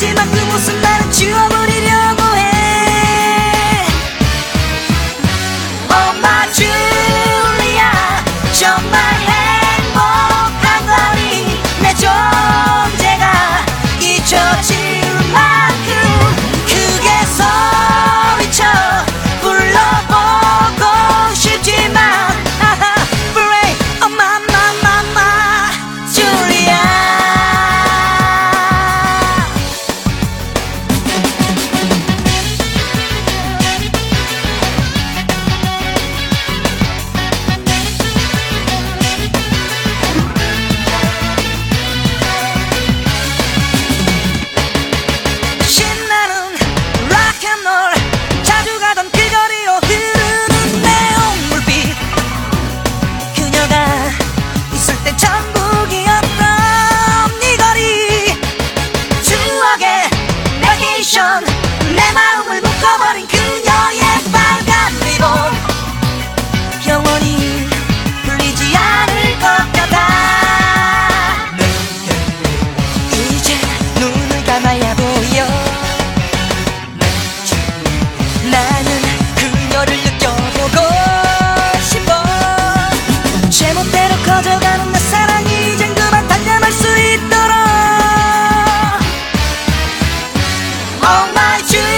Fátima Clínica. 빠져가는 내 사랑이 이젠 그만 단념할 수 있도록. Oh my 주